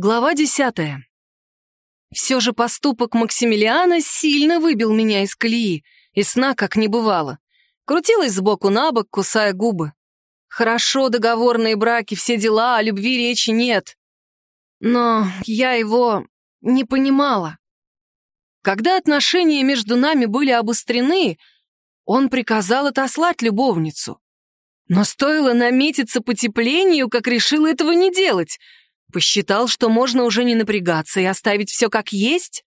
Глава десятая. Все же поступок Максимилиана сильно выбил меня из колеи, и сна как не бывало. Крутилась сбоку на бок, кусая губы. Хорошо, договорные браки, все дела, о любви речи нет. Но я его не понимала. Когда отношения между нами были обострены, он приказал отослать любовницу. Но стоило наметиться потеплению, как решил этого не делать — Посчитал, что можно уже не напрягаться и оставить все как есть?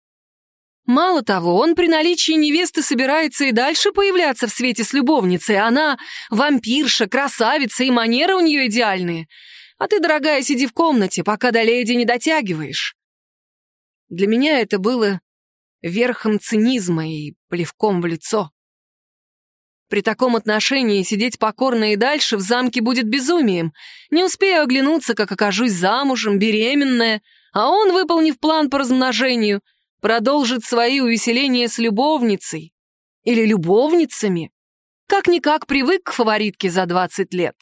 Мало того, он при наличии невесты собирается и дальше появляться в свете с любовницей. Она вампирша, красавица, и манеры у нее идеальные. А ты, дорогая, сиди в комнате, пока до леди не дотягиваешь. Для меня это было верхом цинизма и плевком в лицо. При таком отношении сидеть покорно и дальше в замке будет безумием. Не успею оглянуться, как окажусь замужем, беременная, а он, выполнив план по размножению, продолжит свои увеселения с любовницей. Или любовницами. Как-никак привык к фаворитке за 20 лет.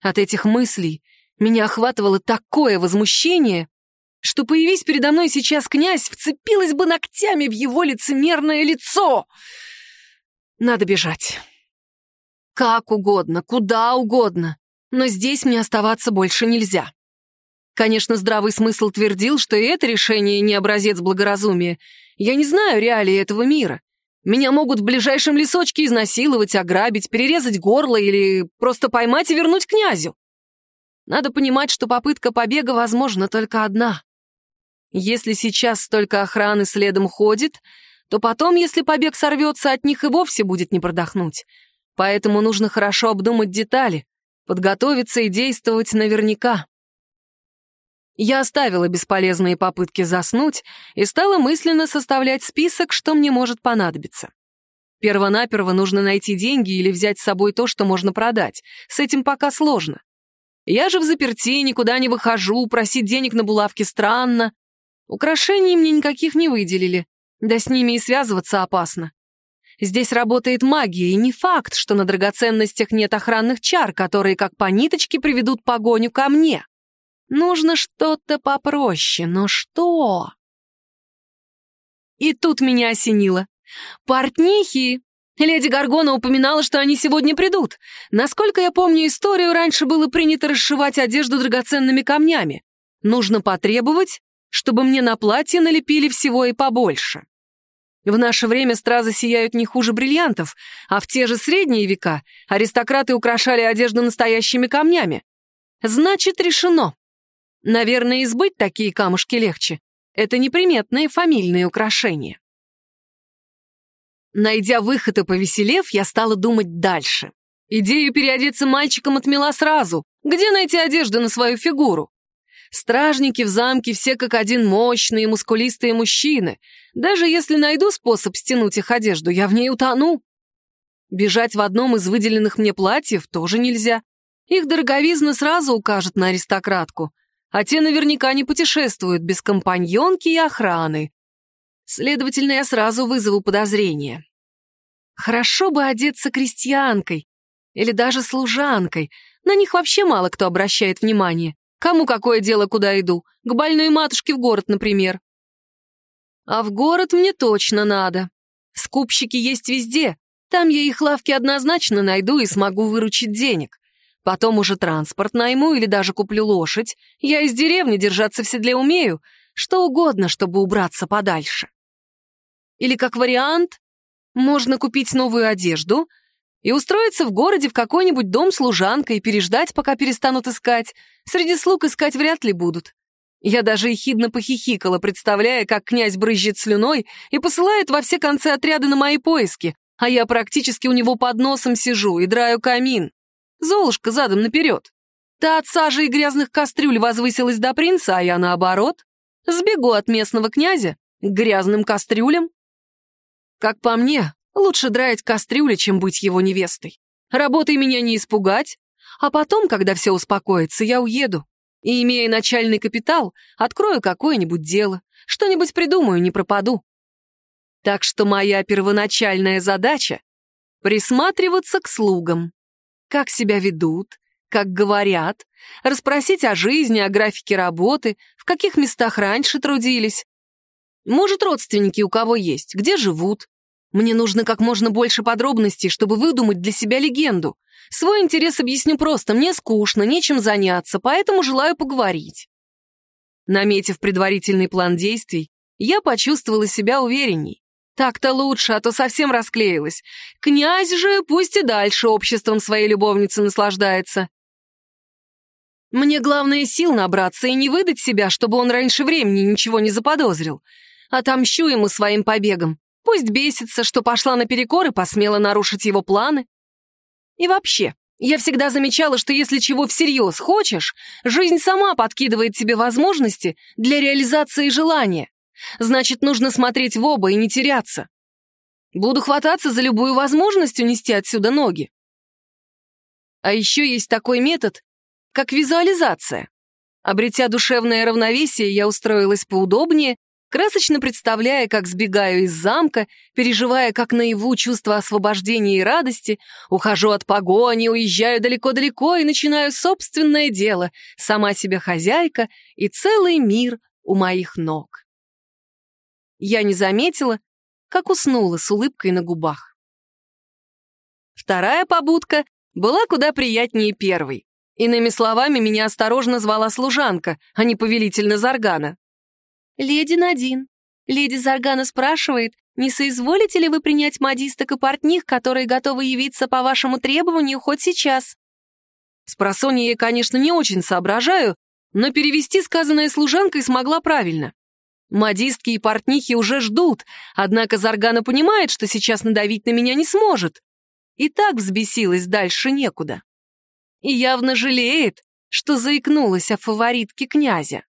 От этих мыслей меня охватывало такое возмущение, что, появись передо мной сейчас князь, вцепилась бы ногтями в его лицемерное лицо — надо бежать. Как угодно, куда угодно, но здесь мне оставаться больше нельзя. Конечно, здравый смысл твердил, что и это решение не образец благоразумия. Я не знаю реалии этого мира. Меня могут в ближайшем лесочке изнасиловать, ограбить, перерезать горло или просто поймать и вернуть князю. Надо понимать, что попытка побега возможна только одна. Если сейчас столько охраны следом ходит, то потом, если побег сорвется, от них и вовсе будет не продохнуть. Поэтому нужно хорошо обдумать детали, подготовиться и действовать наверняка. Я оставила бесполезные попытки заснуть и стала мысленно составлять список, что мне может понадобиться. Первонаперво нужно найти деньги или взять с собой то, что можно продать. С этим пока сложно. Я же в заперти, никуда не выхожу, просить денег на булавки странно. Украшений мне никаких не выделили. Да с ними и связываться опасно. Здесь работает магия, и не факт, что на драгоценностях нет охранных чар, которые как по ниточке приведут погоню ко мне. Нужно что-то попроще, но что? И тут меня осенило. Портнихи! Леди Гаргона упоминала, что они сегодня придут. Насколько я помню историю, раньше было принято расшивать одежду драгоценными камнями. Нужно потребовать, чтобы мне на платье налепили всего и побольше. В наше время стразы сияют не хуже бриллиантов, а в те же средние века аристократы украшали одежду настоящими камнями. Значит, решено. Наверное, избыть такие камушки легче. Это неприметные фамильные украшения. Найдя выход и повеселев, я стала думать дальше. Идею переодеться мальчиком отмела сразу. Где найти одежду на свою фигуру? Стражники в замке все как один мощные, мускулистые мужчины. Даже если найду способ стянуть их одежду, я в ней утону. Бежать в одном из выделенных мне платьев тоже нельзя. Их дороговизна сразу укажет на аристократку, а те наверняка не путешествуют без компаньонки и охраны. Следовательно, я сразу вызову подозрения. Хорошо бы одеться крестьянкой или даже служанкой, на них вообще мало кто обращает внимание. Кому какое дело, куда иду? К больной матушке в город, например. А в город мне точно надо. Скупщики есть везде. Там я их лавки однозначно найду и смогу выручить денег. Потом уже транспорт найму или даже куплю лошадь. Я из деревни держаться в седле умею. Что угодно, чтобы убраться подальше. Или как вариант, можно купить новую одежду, и устроиться в городе в какой-нибудь дом служанкой и переждать, пока перестанут искать. Среди слуг искать вряд ли будут. Я даже ехидно похихикала, представляя, как князь брызжет слюной и посылает во все концы отряда на мои поиски, а я практически у него под носом сижу и драю камин. Золушка задом наперед. Та от сажи и грязных кастрюль возвысилась до принца, а я наоборот. Сбегу от местного князя к грязным кастрюлям. Как по мне, Лучше драить кастрюли, чем быть его невестой. Работой меня не испугать, а потом, когда все успокоится, я уеду. И, имея начальный капитал, открою какое-нибудь дело, что-нибудь придумаю, не пропаду. Так что моя первоначальная задача — присматриваться к слугам. Как себя ведут, как говорят, расспросить о жизни, о графике работы, в каких местах раньше трудились. Может, родственники у кого есть, где живут. Мне нужно как можно больше подробностей, чтобы выдумать для себя легенду. Свой интерес объясню просто, мне скучно, нечем заняться, поэтому желаю поговорить. Наметив предварительный план действий, я почувствовала себя уверенней. Так-то лучше, а то совсем расклеилась. Князь же пусть и дальше обществом своей любовницы наслаждается. Мне главное сил набраться и не выдать себя, чтобы он раньше времени ничего не заподозрил. Отомщу ему своим побегом. Пусть бесится, что пошла наперекор и посмела нарушить его планы. И вообще, я всегда замечала, что если чего всерьез хочешь, жизнь сама подкидывает тебе возможности для реализации желания. Значит, нужно смотреть в оба и не теряться. Буду хвататься за любую возможность унести отсюда ноги. А еще есть такой метод, как визуализация. Обретя душевное равновесие, я устроилась поудобнее, красочно представляя, как сбегаю из замка, переживая как наяву чувство освобождения и радости, ухожу от погони, уезжаю далеко-далеко и начинаю собственное дело, сама себе хозяйка и целый мир у моих ног. Я не заметила, как уснула с улыбкой на губах. Вторая побудка была куда приятнее первой. Иными словами, меня осторожно звала служанка, а не повелитель Назаргана. «Леди Надин, леди Заргана спрашивает, не соизволите ли вы принять модисток и портних, которые готовы явиться по вашему требованию хоть сейчас?» С просонья я, конечно, не очень соображаю, но перевести сказанное служанкой смогла правильно. Модистки и портнихи уже ждут, однако Заргана понимает, что сейчас надавить на меня не сможет. И так взбесилась дальше некуда и явно жалеет, что заикнулась о фаворитке князя.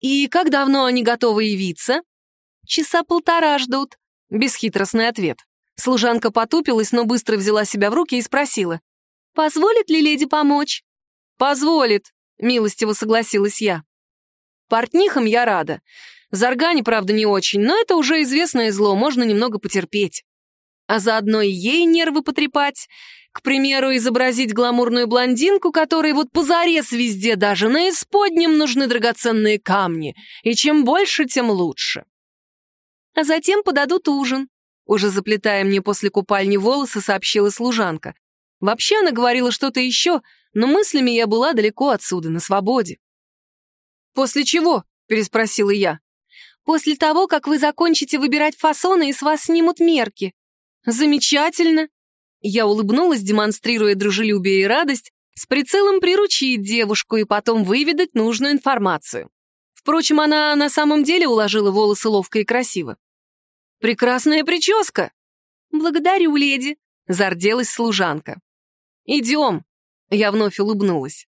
«И как давно они готовы явиться?» «Часа полтора ждут», — бесхитростный ответ. Служанка потупилась, но быстро взяла себя в руки и спросила. «Позволит ли леди помочь?» «Позволит», — милостиво согласилась я. «Портнихам я рада. Заргане, правда, не очень, но это уже известное зло, можно немного потерпеть. А заодно и ей нервы потрепать, к примеру, изобразить гламурную блондинку, которой вот позарез везде, даже на исподнем нужны драгоценные камни, и чем больше, тем лучше. А затем подадут ужин. Уже заплетая мне после купальни волосы, сообщила служанка. Вообще она говорила что-то еще, но мыслями я была далеко отсюда, на свободе. «После чего?» — переспросила я. «После того, как вы закончите выбирать фасоны и с вас снимут мерки». «Замечательно!» Я улыбнулась, демонстрируя дружелюбие и радость, с прицелом приручить девушку и потом выведать нужную информацию. Впрочем, она на самом деле уложила волосы ловко и красиво. «Прекрасная прическа!» «Благодарю, леди», — зарделась служанка. «Идем!» — я вновь улыбнулась.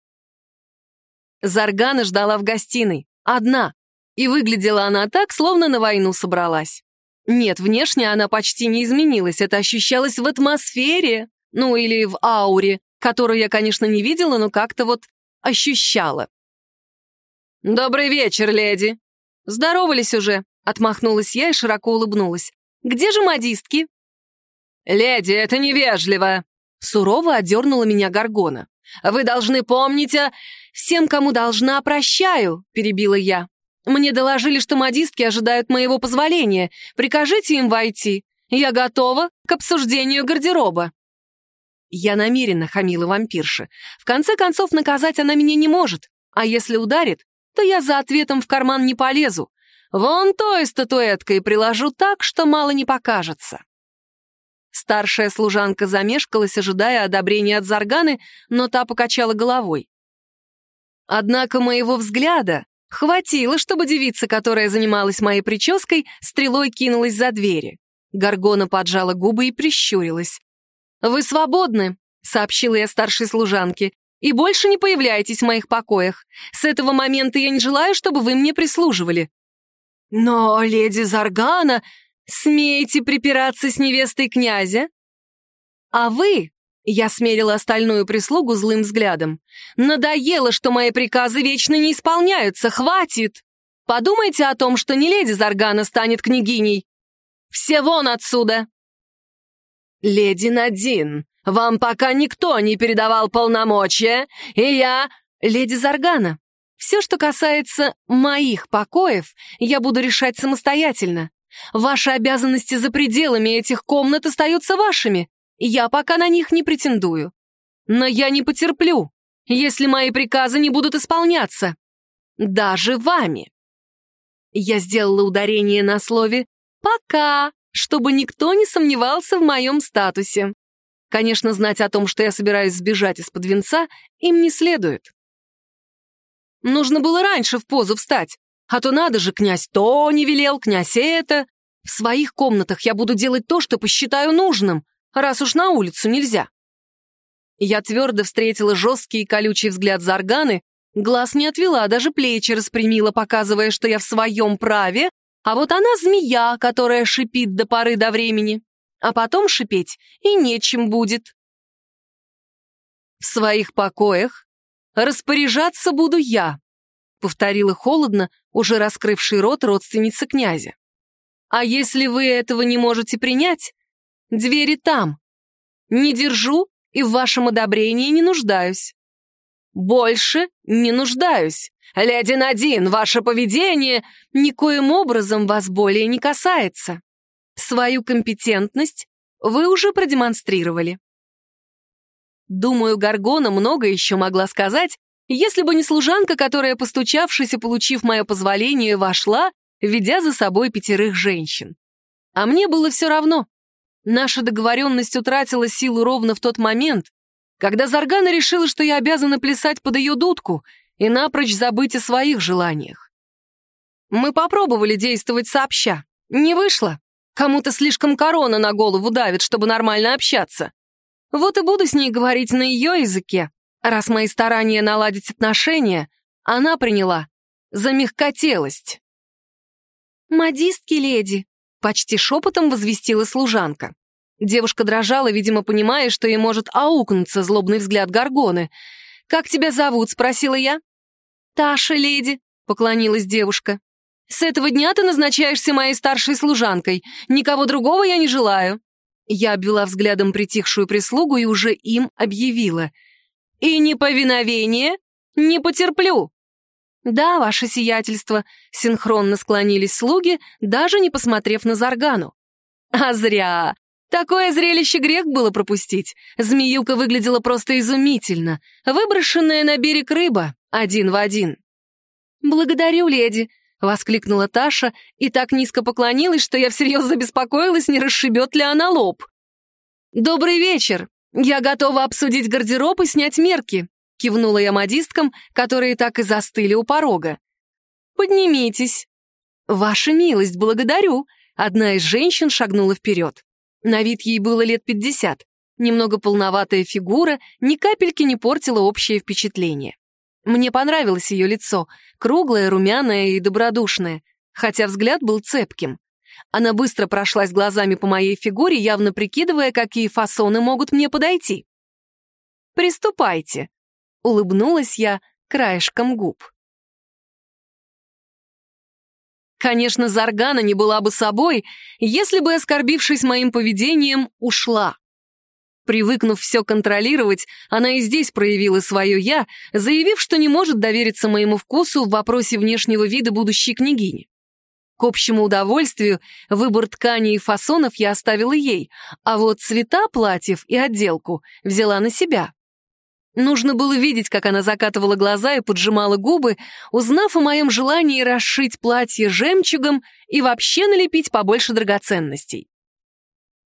Заргана ждала в гостиной, одна, и выглядела она так, словно на войну собралась. Нет, внешне она почти не изменилась, это ощущалось в атмосфере, ну или в ауре, которую я, конечно, не видела, но как-то вот ощущала. «Добрый вечер, леди!» «Здоровались уже», — отмахнулась я и широко улыбнулась. «Где же модистки?» «Леди, это невежливо!» Сурово одернула меня Гаргона. «Вы должны помнить о... Всем, кому должна, прощаю», — перебила я. Мне доложили, что модистки ожидают моего позволения. Прикажите им войти. Я готова к обсуждению гардероба». Я намеренно хамила вампирша. В конце концов, наказать она меня не может. А если ударит, то я за ответом в карман не полезу. Вон той статуэткой приложу так, что мало не покажется. Старшая служанка замешкалась, ожидая одобрения от Зарганы, но та покачала головой. Однако моего взгляда Хватило, чтобы девица, которая занималась моей прической, стрелой кинулась за двери. Гаргона поджала губы и прищурилась. «Вы свободны», — сообщила я старшей служанке, «и больше не появляйтесь в моих покоях. С этого момента я не желаю, чтобы вы мне прислуживали». «Но, леди Заргана, смеете припираться с невестой князя?» «А вы я смерила остальную прислугу злым взглядом. «Надоело, что мои приказы вечно не исполняются, хватит! Подумайте о том, что не леди Заргана станет княгиней. Все вон отсюда!» «Леди Надин, Вам пока никто не передавал полномочия, и я...» «Леди Заргана, все, что касается моих покоев, я буду решать самостоятельно. Ваши обязанности за пределами этих комнат остаются вашими. Я пока на них не претендую. Но я не потерплю, если мои приказы не будут исполняться. Даже вами». Я сделала ударение на слове «пока», чтобы никто не сомневался в моем статусе. Конечно, знать о том, что я собираюсь сбежать из-под венца, им не следует. Нужно было раньше в позу встать, а то надо же, князь то не велел, князь это. В своих комнатах я буду делать то, что посчитаю нужным, раз уж на улицу нельзя. Я твердо встретила жесткий и колючий взгляд Зарганы, глаз не отвела, даже плечи распрямила, показывая, что я в своем праве, а вот она змея, которая шипит до поры до времени. А потом шипеть и нечем будет. В своих покоях распоряжаться буду я, повторила холодно, уже раскрывший рот родственница князя. А если вы этого не можете принять, двери там. Не держу и в вашем одобрении не нуждаюсь. Больше не нуждаюсь. Леди Надин, ваше поведение никоим образом вас более не касается. Свою компетентность вы уже продемонстрировали. Думаю, Гаргона много еще могла сказать, если бы не служанка, которая, постучавшись и получив мое позволение, вошла, ведя за собой пятерых женщин. А мне было все равно. Наша договоренность утратила силу ровно в тот момент, когда Заргана решила, что я обязана плясать под ее дудку и напрочь забыть о своих желаниях. Мы попробовали действовать сообща. Не вышло. Кому-то слишком корона на голову давит, чтобы нормально общаться. Вот и буду с ней говорить на ее языке, раз мои старания наладить отношения она приняла за мягкотелость. «Модистки, леди», — почти шепотом возвестила служанка. Девушка дрожала, видимо, понимая, что ей может аукнуться злобный взгляд Гаргоны. «Как тебя зовут?» — спросила я. «Таша, леди», — поклонилась девушка. «С этого дня ты назначаешься моей старшей служанкой. Никого другого я не желаю». Я обвела взглядом притихшую прислугу и уже им объявила. «И неповиновение не потерплю». «Да, ваше сиятельство», — синхронно склонились слуги, даже не посмотрев на Заргану. «А зря! Такое зрелище грех было пропустить. Змеюка выглядела просто изумительно. Выброшенная на берег рыба, один в один. «Благодарю, леди», — воскликнула Таша и так низко поклонилась, что я всерьез забеспокоилась, не расшибет ли она лоб. «Добрый вечер. Я готова обсудить гардероб и снять мерки», — кивнула я модисткам, которые так и застыли у порога. «Поднимитесь». «Ваша милость, благодарю», — одна из женщин шагнула вперед. На вид ей было лет пятьдесят. Немного полноватая фигура ни капельки не портила общее впечатление. Мне понравилось ее лицо, круглое, румяное и добродушное, хотя взгляд был цепким. Она быстро прошлась глазами по моей фигуре, явно прикидывая, какие фасоны могут мне подойти. «Приступайте», — улыбнулась я краешком губ. Конечно, Заргана не была бы собой, если бы, оскорбившись моим поведением, ушла. Привыкнув все контролировать, она и здесь проявила свое «я», заявив, что не может довериться моему вкусу в вопросе внешнего вида будущей княгини. К общему удовольствию выбор тканей и фасонов я оставила ей, а вот цвета платьев и отделку взяла на себя. Нужно было видеть, как она закатывала глаза и поджимала губы, узнав о моем желании расшить платье жемчугом и вообще налепить побольше драгоценностей.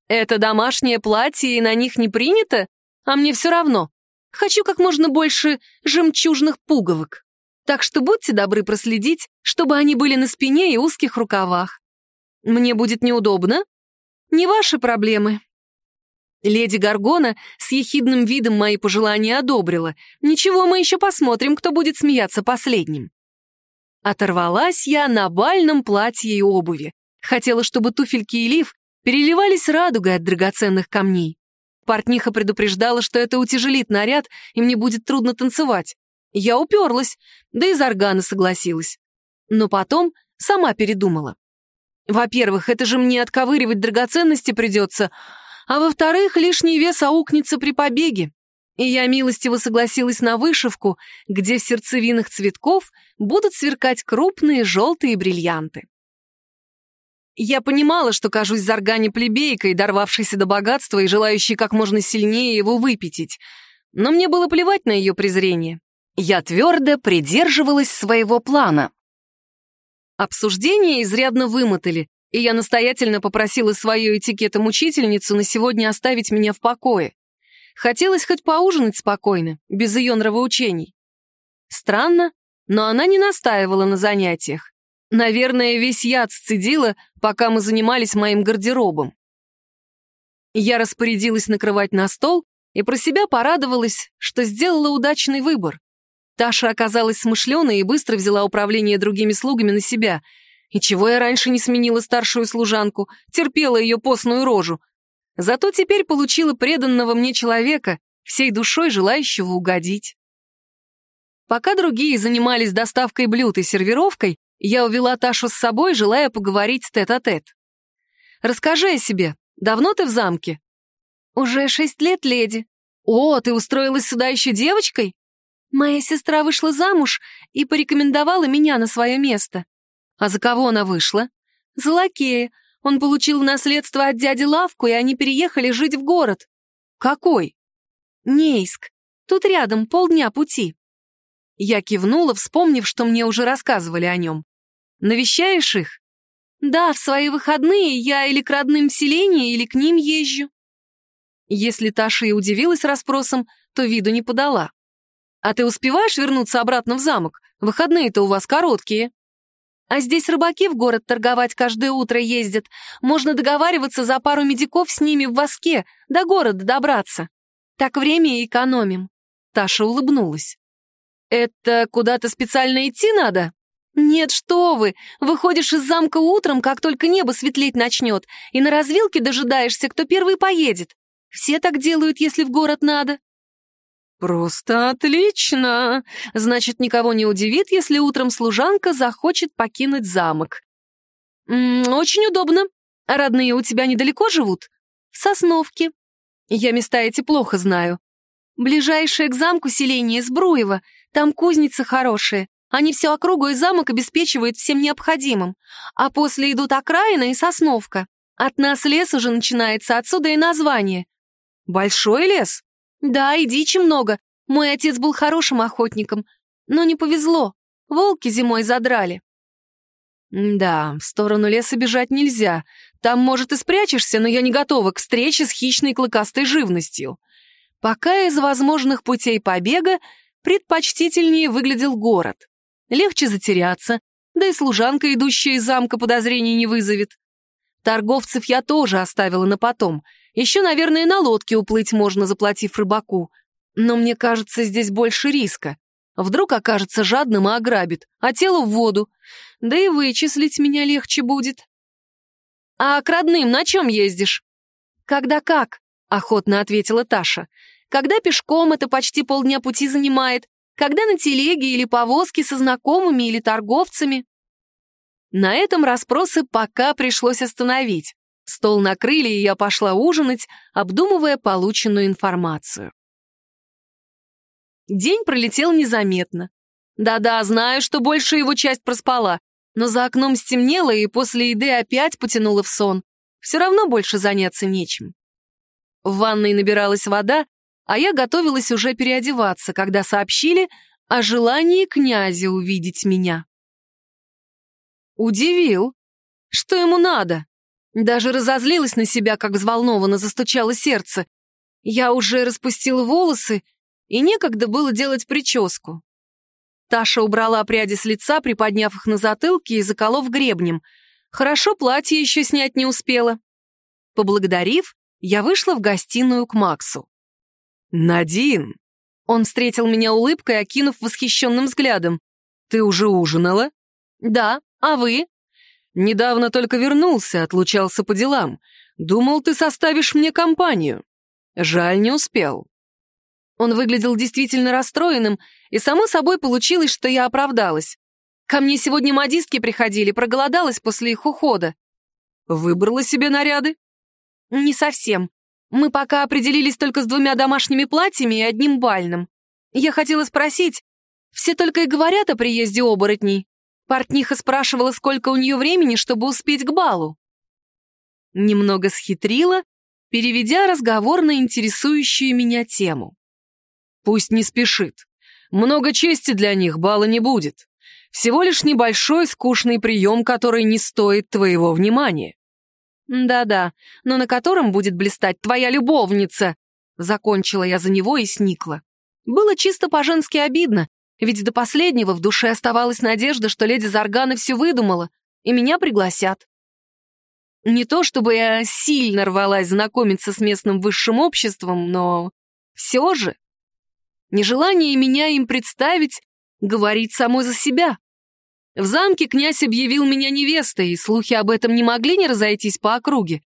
Это домашнее платье, и на них не принято, а мне все равно. Хочу как можно больше жемчужных пуговок. Так что будьте добры проследить, чтобы они были на спине и узких рукавах. Мне будет неудобно? Не ваши проблемы, Леди Гаргона с ехидным видом мои пожелания одобрила. Ничего, мы еще посмотрим, кто будет смеяться последним. Оторвалась я на бальном платье и обуви. Хотела, чтобы туфельки и лиф переливались радугой от драгоценных камней. Портниха предупреждала, что это утяжелит наряд, и мне будет трудно танцевать. Я уперлась, да и Заргана согласилась. Но потом сама передумала. Во-первых, это же мне отковыривать драгоценности придется, а во-вторых, лишний вес аукнется при побеге. И я милостиво согласилась на вышивку, где в сердцевинах цветков будут сверкать крупные желтые бриллианты. Я понимала, что кажусь заргане плебейкой, дорвавшейся до богатства и желающей как можно сильнее его выпятить, но мне было плевать на ее презрение. Я твердо придерживалась своего плана. Обсуждения изрядно вымотали, и я настоятельно попросила свою этикетом-учительницу на сегодня оставить меня в покое. Хотелось хоть поужинать спокойно, без ее нравоучений. Странно, но она не настаивала на занятиях. Наверное, весь яд сцедила, пока мы занимались моим гардеробом. Я распорядилась накрывать на стол и про себя порадовалась, что сделала удачный выбор. Таша оказалась смышленой и быстро взяла управление другими слугами на себя. И чего я раньше не сменила старшую служанку, терпела ее постную рожу. Зато теперь получила преданного мне человека, всей душой желающего угодить. Пока другие занимались доставкой блюд и сервировкой, я увела Ташу с собой, желая поговорить тет-а-тет. -тет. «Расскажи о себе. Давно ты в замке?» «Уже шесть лет, леди». «О, ты устроилась сюда еще девочкой?» Моя сестра вышла замуж и порекомендовала меня на свое место. А за кого она вышла? За лакея. Он получил в наследство от дяди лавку, и они переехали жить в город. Какой? Нейск. Тут рядом, полдня пути. Я кивнула, вспомнив, что мне уже рассказывали о нем. Навещаешь их? Да, в свои выходные я или к родным в селение, или к ним езжу. Если Таша и удивилась расспросам, то виду не подала. А ты успеваешь вернуться обратно в замок? Выходные-то у вас короткие. А здесь рыбаки в город торговать каждое утро ездят. Можно договариваться за пару медиков с ними в воске, до города добраться. Так время и экономим. Таша улыбнулась. Это куда-то специально идти надо? Нет, что вы! Выходишь из замка утром, как только небо светлеть начнет, и на развилке дожидаешься, кто первый поедет. Все так делают, если в город надо. «Просто отлично! Значит, никого не удивит, если утром служанка захочет покинуть замок. М -м, очень удобно. Родные у тебя недалеко живут? В Сосновке. Я места эти плохо знаю. Ближайшее к замку селение Сбруево. Там кузница хорошая. Они всю округу и замок обеспечивают всем необходимым. А после идут окраина и Сосновка. От нас лес уже начинается, отсюда и название. Большой лес? Да, и дичи много. Мой отец был хорошим охотником. Но не повезло. Волки зимой задрали. Да, в сторону леса бежать нельзя. Там, может, и спрячешься, но я не готова к встрече с хищной клыкастой живностью. Пока из возможных путей побега предпочтительнее выглядел город. Легче затеряться, да и служанка, идущая из замка, подозрений не вызовет. Торговцев я тоже оставила на потом — еще, наверное, на лодке уплыть можно, заплатив рыбаку. Но мне кажется, здесь больше риска. Вдруг окажется жадным и ограбит, а тело в воду. Да и вычислить меня легче будет. «А к родным на чем ездишь?» «Когда как», — охотно ответила Таша. «Когда пешком это почти полдня пути занимает, когда на телеге или повозке со знакомыми или торговцами». На этом расспросы пока пришлось остановить. Стол накрыли, и я пошла ужинать, обдумывая полученную информацию. День пролетел незаметно. Да-да, знаю, что большая его часть проспала, но за окном стемнело, и после еды опять потянуло в сон. Все равно больше заняться нечем. В ванной набиралась вода, а я готовилась уже переодеваться, когда сообщили о желании князя увидеть меня. Удивил. Что ему надо? Даже разозлилась на себя, как взволнованно застучало сердце. Я уже распустила волосы, и некогда было делать прическу. Таша убрала пряди с лица, приподняв их на затылке и заколов гребнем. Хорошо платье еще снять не успела. Поблагодарив, я вышла в гостиную к Максу. «Надин!» Он встретил меня улыбкой, окинув восхищенным взглядом. «Ты уже ужинала?» «Да, а вы?» Недавно только вернулся, отлучался по делам. Думал, ты составишь мне компанию. Жаль, не успел». Он выглядел действительно расстроенным, и само собой получилось, что я оправдалась. Ко мне сегодня модистки приходили, проголодалась после их ухода. Выбрала себе наряды? Не совсем. Мы пока определились только с двумя домашними платьями и одним бальным. Я хотела спросить, все только и говорят о приезде оборотней. Портниха спрашивала, сколько у нее времени, чтобы успеть к балу. Немного схитрила, переведя разговор на интересующую меня тему. Пусть не спешит. Много чести для них бала не будет. Всего лишь небольшой скучный прием, который не стоит твоего внимания. Да-да, но на котором будет блистать твоя любовница. Закончила я за него и сникла. Было чисто по-женски обидно, ведь до последнего в душе оставалась надежда, что леди Зарганы все выдумала, и меня пригласят. Не то чтобы я сильно рвалась знакомиться с местным высшим обществом, но все же нежелание меня им представить говорит само за себя. В замке князь объявил меня невестой, и слухи об этом не могли не разойтись по округе.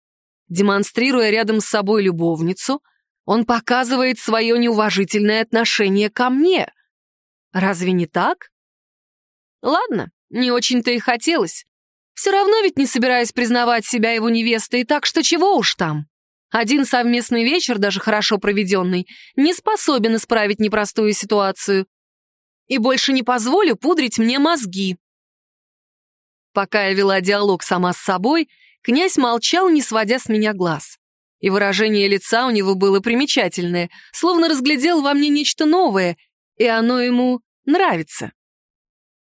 Демонстрируя рядом с собой любовницу, он показывает свое неуважительное отношение ко мне. Разве не так? Ладно, не очень-то и хотелось. Все равно ведь не собираюсь признавать себя его невестой, так что чего уж там. Один совместный вечер, даже хорошо проведенный, не способен исправить непростую ситуацию. И больше не позволю пудрить мне мозги. Пока я вела диалог сама с собой, князь молчал, не сводя с меня глаз. И выражение лица у него было примечательное, словно разглядел во мне нечто новое, и оно ему нравится.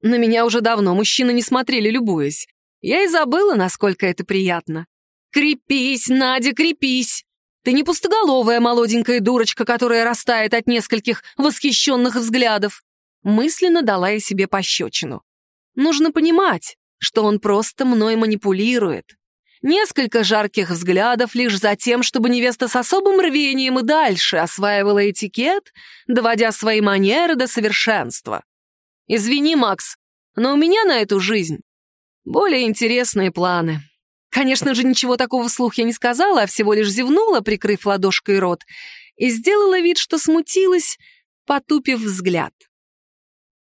На меня уже давно мужчины не смотрели, любуясь. Я и забыла, насколько это приятно. «Крепись, Надя, крепись! Ты не пустоголовая молоденькая дурочка, которая растает от нескольких восхищенных взглядов!» Мысленно дала я себе пощечину. Нужно понимать, что он просто мной манипулирует. Несколько жарких взглядов лишь за тем, чтобы невеста с особым рвением и дальше осваивала этикет, доводя свои манеры до совершенства. «Извини, Макс, но у меня на эту жизнь более интересные планы. Конечно же, ничего такого вслух я не сказала, а всего лишь зевнула, прикрыв ладошкой рот, и сделала вид, что смутилась, потупив взгляд.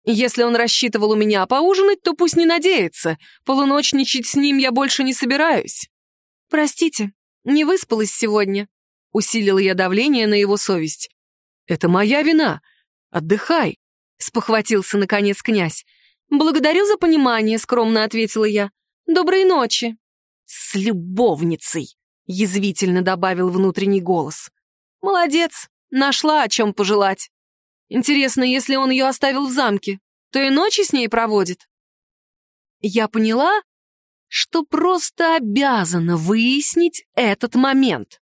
Если он рассчитывал у меня поужинать, то пусть не надеется. Полуночничать с ним я больше не собираюсь. Простите, не выспалась сегодня. Усилила я давление на его совесть. Это моя вина. Отдыхай, спохватился наконец князь. «Благодарю за понимание», — скромно ответила я. «Доброй ночи». «С любовницей», — язвительно добавил внутренний голос. «Молодец, нашла о чем пожелать. Интересно, если он ее оставил в замке, то и ночи с ней проводит». Я поняла, что просто обязана выяснить этот момент.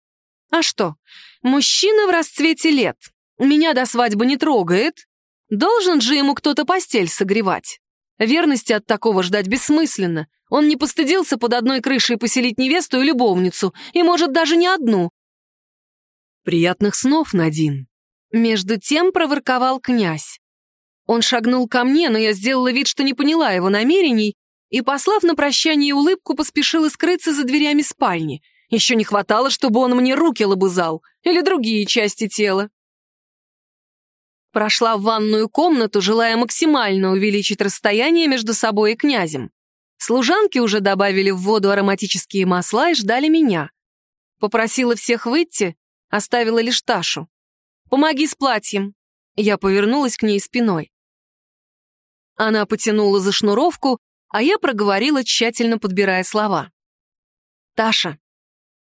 А что, мужчина в расцвете лет, меня до свадьбы не трогает, должен же ему кто-то постель согревать. Верности от такого ждать бессмысленно. Он не постыдился под одной крышей поселить невесту и любовницу, и, может, даже не одну. «Приятных снов, Надин!» Между тем проворковал князь. Он шагнул ко мне, но я сделала вид, что не поняла его намерений, и, послав на прощание улыбку, поспешила скрыться за дверями спальни. Еще не хватало, чтобы он мне руки лобызал или другие части тела. Прошла в ванную комнату, желая максимально увеличить расстояние между собой и князем. Служанки уже добавили в воду ароматические масла и ждали меня. Попросила всех выйти, оставила лишь Ташу. «Помоги с платьем». Я повернулась к ней спиной. Она потянула за шнуровку, а я проговорила, тщательно подбирая слова. «Таша,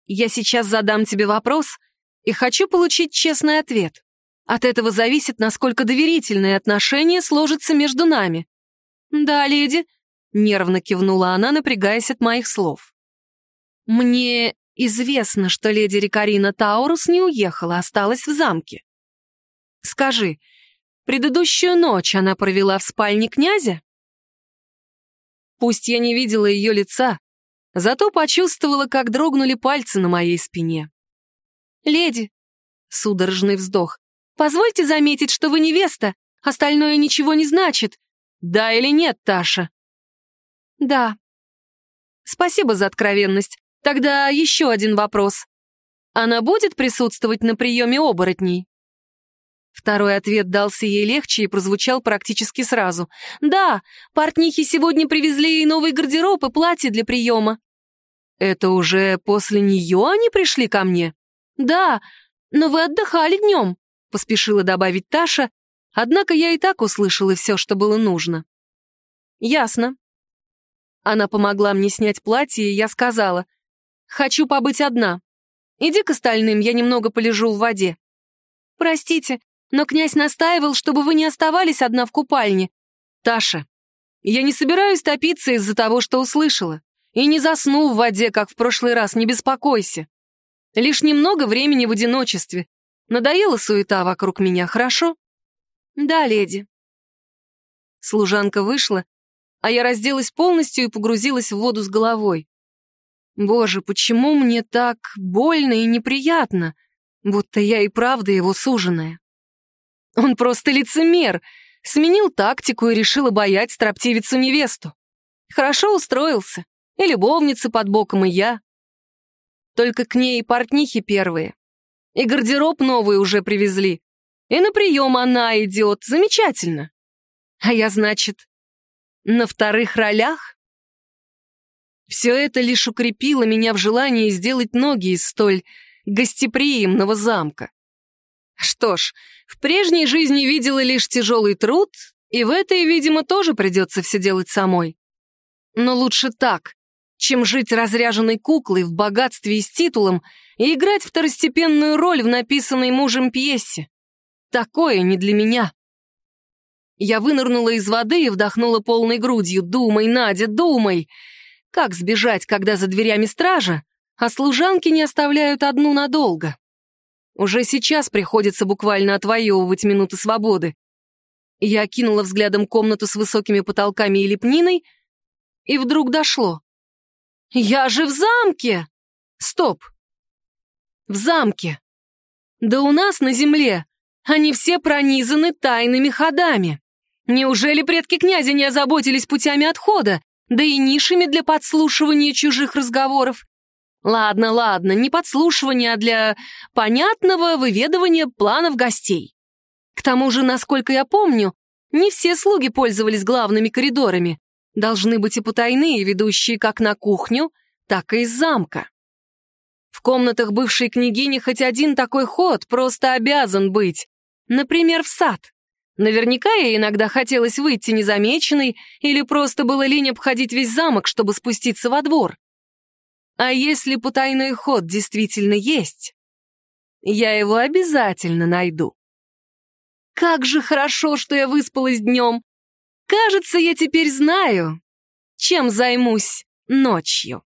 я сейчас задам тебе вопрос и хочу получить честный ответ. От этого зависит, насколько доверительные отношения сложатся между нами. Да, леди, нервно кивнула она, напрягаясь от моих слов. Мне известно, что леди Рикарина Таурус не уехала, осталась в замке. Скажи, предыдущую ночь она провела в спальне князя? Пусть я не видела ее лица, зато почувствовала, как дрогнули пальцы на моей спине. «Леди!» — судорожный вздох. Позвольте заметить, что вы невеста, остальное ничего не значит. Да или нет, Таша? Да. Спасибо за откровенность. Тогда еще один вопрос. Она будет присутствовать на приеме оборотней? Второй ответ дался ей легче и прозвучал практически сразу. «Да, портнихи сегодня привезли ей новый гардероб и платье для приема». «Это уже после нее они пришли ко мне?» «Да, но вы отдыхали днем», — поспешила добавить Таша, однако я и так услышала все, что было нужно. «Ясно». Она помогла мне снять платье, и я сказала, «Хочу побыть одна. Иди к остальным, я немного полежу в воде». «Простите, но князь настаивал, чтобы вы не оставались одна в купальне». «Таша, я не собираюсь топиться из-за того, что услышала. И не засну в воде, как в прошлый раз, не беспокойся. Лишь немного времени в одиночестве. Надоела суета вокруг меня, хорошо? Да, леди. Служанка вышла, а я разделась полностью и погрузилась в воду с головой. Боже, почему мне так больно и неприятно, будто я и правда его суженая? Он просто лицемер, сменил тактику и решил обаять строптивицу-невесту. Хорошо устроился. И любовницы под боком, и я. Только к ней и портнихи первые. И гардероб новый уже привезли. И на прием она идет. Замечательно. А я, значит, на вторых ролях? Все это лишь укрепило меня в желании сделать ноги из столь гостеприимного замка. Что ж, в прежней жизни видела лишь тяжелый труд, и в этой, видимо, тоже придется все делать самой. Но лучше так, чем жить разряженной куклой в богатстве и с титулом и играть второстепенную роль в написанной мужем пьесе. Такое не для меня. Я вынырнула из воды и вдохнула полной грудью. «Думай, Надя, думай!» Как сбежать, когда за дверями стража, а служанки не оставляют одну надолго? Уже сейчас приходится буквально отвоевывать минуты свободы. Я окинула взглядом комнату с высокими потолками и лепниной, и вдруг дошло. Я же в замке! Стоп! В замке! Да у нас на земле они все пронизаны тайными ходами. Неужели предки князя не озаботились путями отхода, да и нишами для подслушивания чужих разговоров? Ладно, ладно, не подслушивания, а для понятного выведывания планов гостей. К тому же, насколько я помню, не все слуги пользовались главными коридорами, должны быть и потайные, ведущие как на кухню, так и из замка. В комнатах бывшей княгини хоть один такой ход просто обязан быть. Например, в сад. Наверняка ей иногда хотелось выйти незамеченной или просто было лень обходить весь замок, чтобы спуститься во двор. А если потайной ход действительно есть, я его обязательно найду. Как же хорошо, что я выспалась днем. Кажется, я теперь знаю, чем займусь ночью.